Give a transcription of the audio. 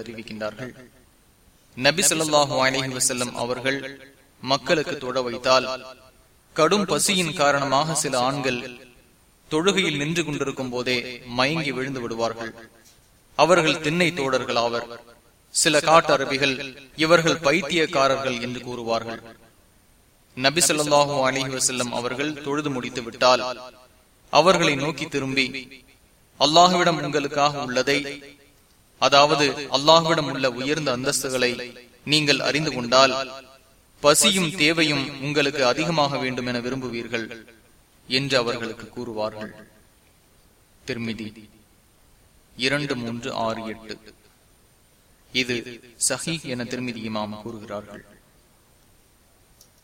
அறிவிக்கின்றார்கள். நபி சொல்லாஹு அலஹி வசல்லம் அவர்கள் மக்களுக்கு தொட வைத்தால் கடும் பசியின் காரணமாக சில ஆண்கள் தொழுகையில் நின்று கொண்டிருக்கும் போதே மயங்கி விழுந்து விடுவார்கள். அவர்கள் திண்ணை தோடர்கள் ஆவர். சில காட்டரபிகள் இவர்கள் பைத்தியக்காரர்கள் என்று கூறுவார்கள். நபி சொல்லாஹு அலஹி வசல்லம் அவர்கள் தொழுது முடித்து விட்டால் அவர்களை நோக்கி திரும்பி அல்லாஹுவிடம் உங்களுக்காக உள்ளதை அதாவது அல்லாஹுவிடம் உள்ள உயர்ந்த அந்தஸ்துகளை நீங்கள் அறிந்து கொண்டால் பசியும் தேவையும் உங்களுக்கு அதிகமாக வேண்டும் என விரும்புவீர்கள் என்று அவர்களுக்கு கூறுவார்கள். திருமிதி இரண்டு மூன்று ஆறு எட்டு. இது சஹி என திருமதி இமாம் கூறுகிறார்கள்.